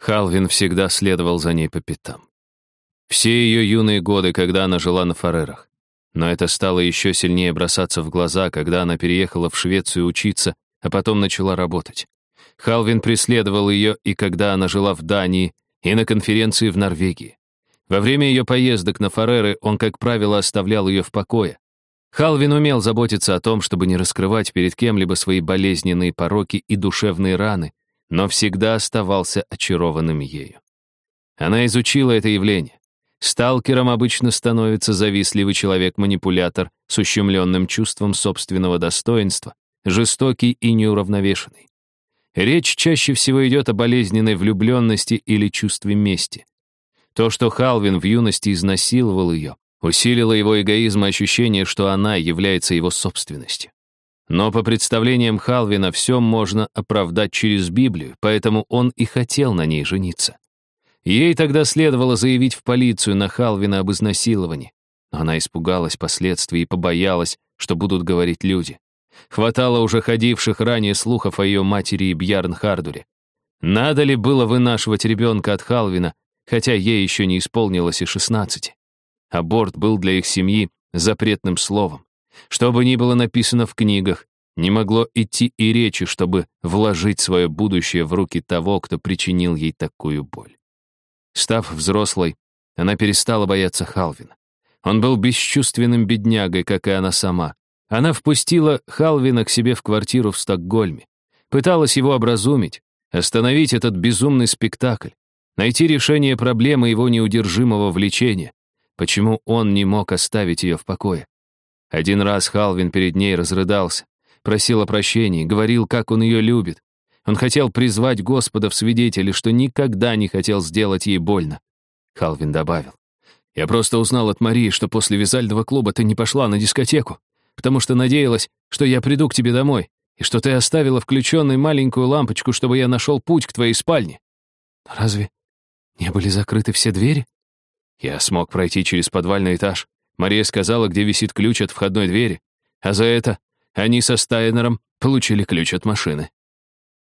Халвин всегда следовал за ней по пятам. Все ее юные годы, когда она жила на Фарерах. Но это стало еще сильнее бросаться в глаза, когда она переехала в Швецию учиться, а потом начала работать. Халвин преследовал ее и когда она жила в Дании, и на конференции в Норвегии. Во время ее поездок на Фареры он, как правило, оставлял ее в покое. Халвин умел заботиться о том, чтобы не раскрывать перед кем-либо свои болезненные пороки и душевные раны, но всегда оставался очарованным ею. Она изучила это явление. Сталкером обычно становится завистливый человек-манипулятор с ущемленным чувством собственного достоинства, жестокий и неуравновешенный. Речь чаще всего идет о болезненной влюбленности или чувстве мести. То, что Халвин в юности изнасиловал ее, усилило его эгоизм и ощущение, что она является его собственностью. Но по представлениям Халвина все можно оправдать через Библию, поэтому он и хотел на ней жениться. Ей тогда следовало заявить в полицию на Халвина об изнасиловании. Но она испугалась последствий и побоялась, что будут говорить люди. Хватало уже ходивших ранее слухов о ее матери и Бьярн Хардуре. Надо ли было вынашивать ребенка от Халвина, хотя ей еще не исполнилось и шестнадцати? Аборт был для их семьи запретным словом. Что бы ни было написано в книгах, не могло идти и речи, чтобы вложить свое будущее в руки того, кто причинил ей такую боль. Став взрослой, она перестала бояться Халвина. Он был бесчувственным беднягой, как и она сама. Она впустила Халвина к себе в квартиру в Стокгольме. Пыталась его образумить, остановить этот безумный спектакль, найти решение проблемы его неудержимого влечения. Почему он не мог оставить ее в покое? Один раз Халвин перед ней разрыдался, просил о прощении, говорил, как он ее любит. Он хотел призвать Господа в свидетели, что никогда не хотел сделать ей больно. Халвин добавил. «Я просто узнал от Марии, что после вязального клуба ты не пошла на дискотеку, потому что надеялась, что я приду к тебе домой, и что ты оставила включенной маленькую лампочку, чтобы я нашел путь к твоей спальне». «Разве не были закрыты все двери?» Я смог пройти через подвальный этаж. Мария сказала, где висит ключ от входной двери. А за это они со Стайнером получили ключ от машины.